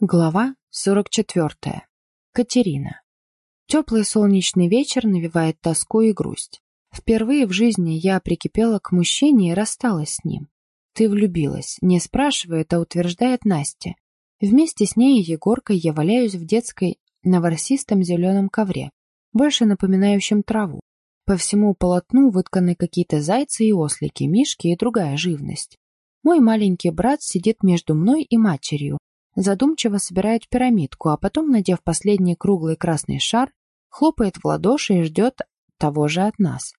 Глава 44. Катерина. Теплый солнечный вечер навевает тоску и грусть. Впервые в жизни я прикипела к мужчине и рассталась с ним. Ты влюбилась, не спрашивает, а утверждает Настя. Вместе с ней и Егоркой я валяюсь в детской на ворсистом зеленом ковре, больше напоминающем траву. По всему полотну вытканы какие-то зайцы и ослики, мишки и другая живность. Мой маленький брат сидит между мной и матерью, задумчиво собирает пирамидку, а потом, надев последний круглый красный шар, хлопает в ладоши и ждет того же от нас.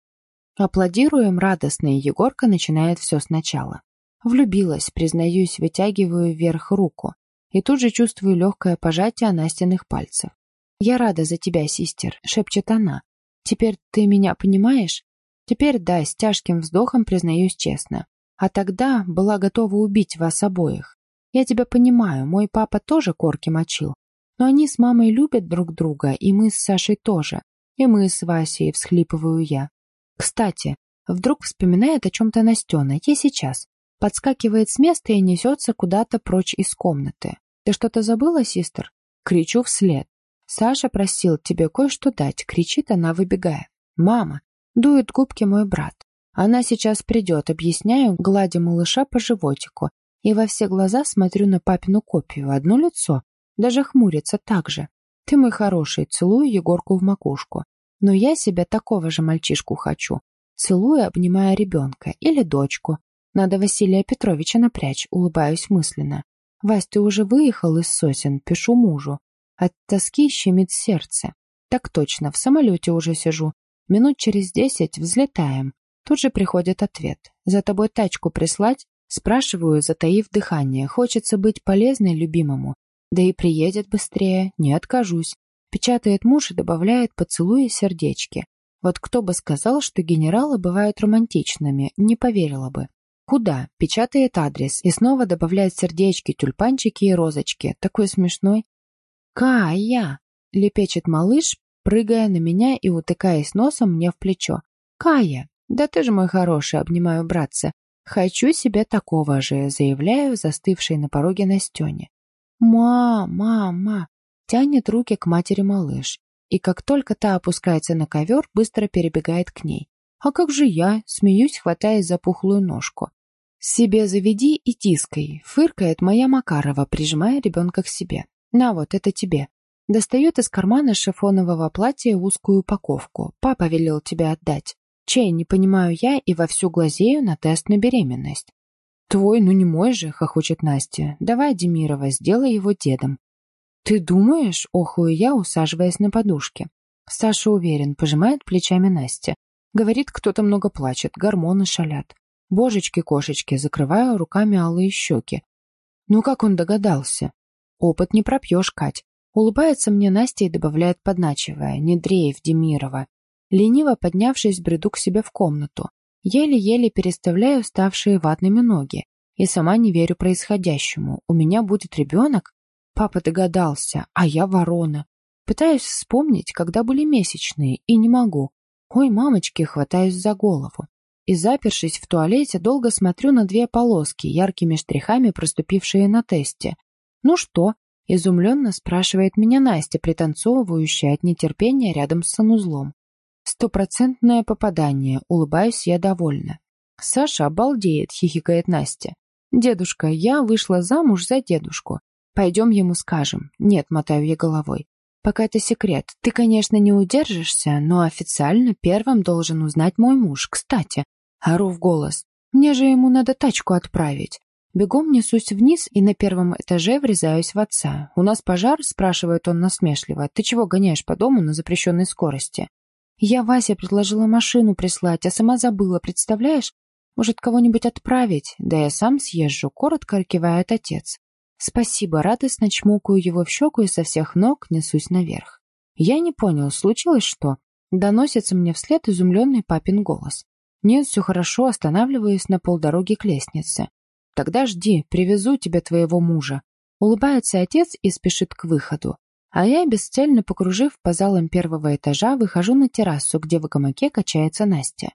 Аплодируем радостно, и Егорка начинает все сначала. Влюбилась, признаюсь, вытягиваю вверх руку. И тут же чувствую легкое пожатие Настиных пальцев. «Я рада за тебя, систер», — шепчет она. «Теперь ты меня понимаешь?» Теперь да, с тяжким вздохом признаюсь честно. А тогда была готова убить вас обоих. Я тебя понимаю, мой папа тоже корки мочил. Но они с мамой любят друг друга, и мы с Сашей тоже. И мы с Васей, всхлипываю я. Кстати, вдруг вспоминает о чем-то Настена, я сейчас. Подскакивает с места и несется куда-то прочь из комнаты. «Ты что-то забыла, систер?» Кричу вслед. «Саша просил тебе кое-что дать», — кричит она, выбегая. «Мама!» — дует губки мой брат. Она сейчас придет, объясняю, гладя малыша по животику, и во все глаза смотрю на папину копию, одно лицо, даже хмурится так же. Ты мой хороший, целую Егорку в макушку. Но я себя такого же мальчишку хочу. Целую, обнимая ребенка или дочку. Надо Василия Петровича напрячь, улыбаюсь мысленно. Вась, ты уже выехал из сосен, пишу мужу. От тоски щемит сердце. Так точно, в самолете уже сижу. Минут через десять взлетаем. Тут же приходит ответ. За тобой тачку прислать? Спрашиваю, затаив дыхание. Хочется быть полезной любимому. Да и приедет быстрее, не откажусь. Печатает муж и добавляет поцелуи сердечки. Вот кто бы сказал, что генералы бывают романтичными, не поверила бы. Куда? Печатает адрес и снова добавляет сердечки, тюльпанчики и розочки. Такой смешной. «Кая!» — лепечет малыш, прыгая на меня и утыкаясь носом мне в плечо. «Кая! Да ты же мой хороший!» — обнимаю братца. «Хочу себе такого же», — заявляю, застывшей на пороге Настене. «Ма, мама!» — тянет руки к матери малыш. И как только та опускается на ковер, быстро перебегает к ней. «А как же я?» — смеюсь, хватаясь за пухлую ножку. «Себе заведи и тискай», — фыркает моя Макарова, прижимая ребенка к себе. «На вот, это тебе». Достает из кармана шифонового платья узкую упаковку. «Папа велел тебя отдать». Чей, не понимаю я и вовсю глазею на тест на беременность. «Твой, ну не мой же», — хохочет Настя. «Давай, Демирова, сделай его дедом». «Ты думаешь?» — охую я, усаживаясь на подушке. Саша уверен, пожимает плечами Настя. Говорит, кто-то много плачет, гормоны шалят. Божечки-кошечки, закрываю руками алые щеки. Ну как он догадался? Опыт не пропьешь, Кать. Улыбается мне Настя и добавляет, подначивая. Не дрейф, Демирова. Лениво поднявшись, бреду к себе в комнату. Еле-еле переставляю ставшие ватными ноги. И сама не верю происходящему. У меня будет ребенок? Папа догадался, а я ворона. Пытаюсь вспомнить, когда были месячные, и не могу. Ой, мамочки, хватаюсь за голову. И, запершись в туалете, долго смотрю на две полоски, яркими штрихами проступившие на тесте. «Ну что?» — изумленно спрашивает меня Настя, пританцовывающая от нетерпения рядом с санузлом. Стопроцентное попадание, улыбаюсь я довольна. Саша обалдеет, хихикает Настя. Дедушка, я вышла замуж за дедушку. Пойдем ему скажем. Нет, мотаю я головой. Пока это секрет. Ты, конечно, не удержишься, но официально первым должен узнать мой муж. Кстати, ору в голос. Мне же ему надо тачку отправить. Бегом несусь вниз и на первом этаже врезаюсь в отца. «У нас пожар?» – спрашивает он насмешливо. «Ты чего гоняешь по дому на запрещенной скорости?» Я Вася предложила машину прислать, а сама забыла, представляешь? Может, кого-нибудь отправить? Да я сам съезжу, коротко кивает отец. Спасибо, радостно чмокаю его в щеку и со всех ног несусь наверх. Я не понял, случилось что? Доносится мне вслед изумленный папин голос. Нет, все хорошо, останавливаюсь на полдороги к лестнице. Тогда жди, привезу тебе твоего мужа. Улыбается отец и спешит к выходу. А я, бесцельно покружив по залам первого этажа, выхожу на террасу, где в гамаке качается Настя.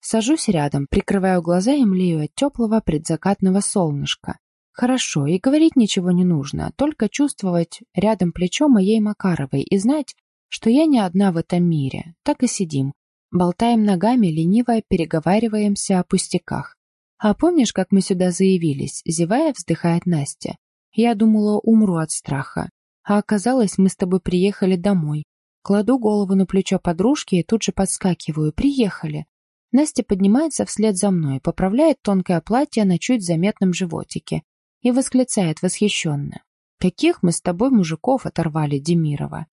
Сажусь рядом, прикрываю глаза и млею от теплого предзакатного солнышка. Хорошо, и говорить ничего не нужно, только чувствовать рядом плечо моей Макаровой и знать, что я не одна в этом мире. Так и сидим. Болтаем ногами, лениво переговариваемся о пустяках. А помнишь, как мы сюда заявились? Зевая, вздыхает Настя. Я думала, умру от страха. А оказалось, мы с тобой приехали домой. Кладу голову на плечо подружки и тут же подскакиваю. Приехали. Настя поднимается вслед за мной, поправляет тонкое платье на чуть заметном животике и восклицает восхищенно. «Каких мы с тобой мужиков оторвали, Демирова?»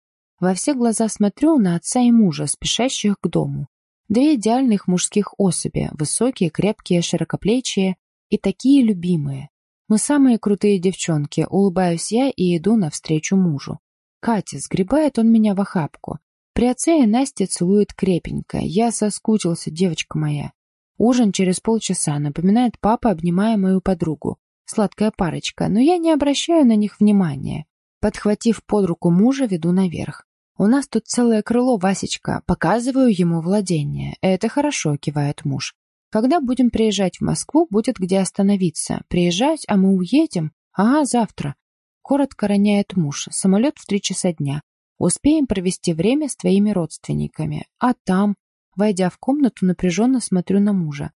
Во все глаза смотрю на отца и мужа, спешащих к дому. Две идеальных мужских особи, высокие, крепкие, широкоплечие и такие любимые. Мы самые крутые девчонки, улыбаюсь я и иду навстречу мужу. Катя, сгребает он меня в охапку. При отце и Настя целует крепенько. Я соскучился, девочка моя. Ужин через полчаса, напоминает папа, обнимая мою подругу. Сладкая парочка, но я не обращаю на них внимания. Подхватив под руку мужа, веду наверх. «У нас тут целое крыло, Васечка. Показываю ему владение. Это хорошо», — кивает муж. «Когда будем приезжать в Москву, будет где остановиться. Приезжать, а мы уедем? Ага, завтра». Коротко роняет муж. Самолет в три часа дня. Успеем провести время с твоими родственниками. А там...» Войдя в комнату, напряженно смотрю на мужа.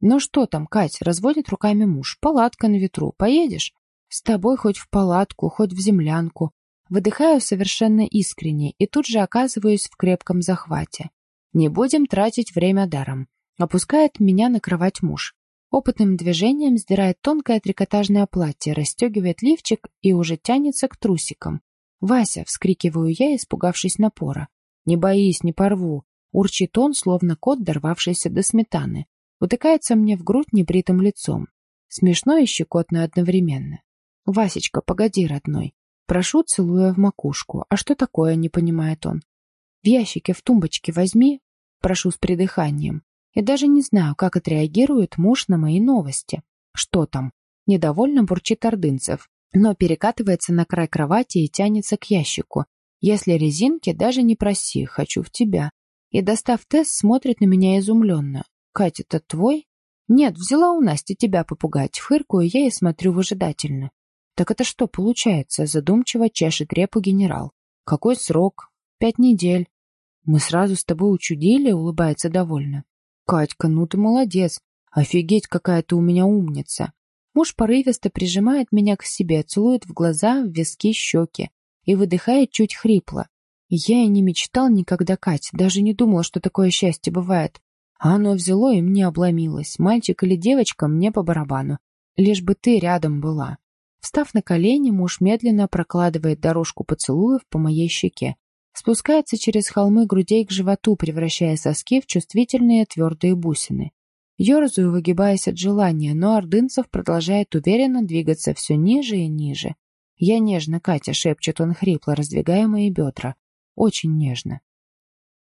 «Ну что там, Кать?» — разводит руками муж. «Палатка на ветру. Поедешь?» «С тобой хоть в палатку, хоть в землянку. Выдыхаю совершенно искренне и тут же оказываюсь в крепком захвате. Не будем тратить время даром. Опускает меня на кровать муж. Опытным движением сдирает тонкое трикотажное платье, расстегивает лифчик и уже тянется к трусикам. «Вася!» — вскрикиваю я, испугавшись напора. «Не боись, не порву!» Урчит он, словно кот, дорвавшийся до сметаны. Утыкается мне в грудь небритым лицом. Смешно и щекотно одновременно. «Васечка, погоди, родной!» Прошу, целуя в макушку. А что такое, не понимает он. В ящике в тумбочке возьми, прошу с придыханием. И даже не знаю, как отреагирует муж на мои новости. Что там? Недовольно бурчит Ордынцев, но перекатывается на край кровати и тянется к ящику. Если резинки, даже не проси, хочу в тебя. И, достав тест, смотрит на меня изумленно. «Катя, это твой?» «Нет, взяла у Насти тебя попугать». Фыркую я и смотрю выжидательно. «Так это что получается?» — задумчиво чешет репу генерал. «Какой срок?» «Пять недель». «Мы сразу с тобой учудили?» — улыбается довольно. «Катька, ну ты молодец! Офигеть, какая ты у меня умница!» Муж порывисто прижимает меня к себе, целует в глаза, в виски, щеки и выдыхает чуть хрипло. Я и не мечтал никогда, Кать, даже не думал, что такое счастье бывает. А оно взяло и мне обломилось. Мальчик или девочка, мне по барабану. Лишь бы ты рядом была. Встав на колени, муж медленно прокладывает дорожку поцелуев по моей щеке. Спускается через холмы грудей к животу, превращая соски в чувствительные твердые бусины. Ёрзаю, выгибаясь от желания, но Ордынцев продолжает уверенно двигаться все ниже и ниже. «Я нежно, Катя», — шепчет он хрипло, раздвигая мои бедра. «Очень нежно».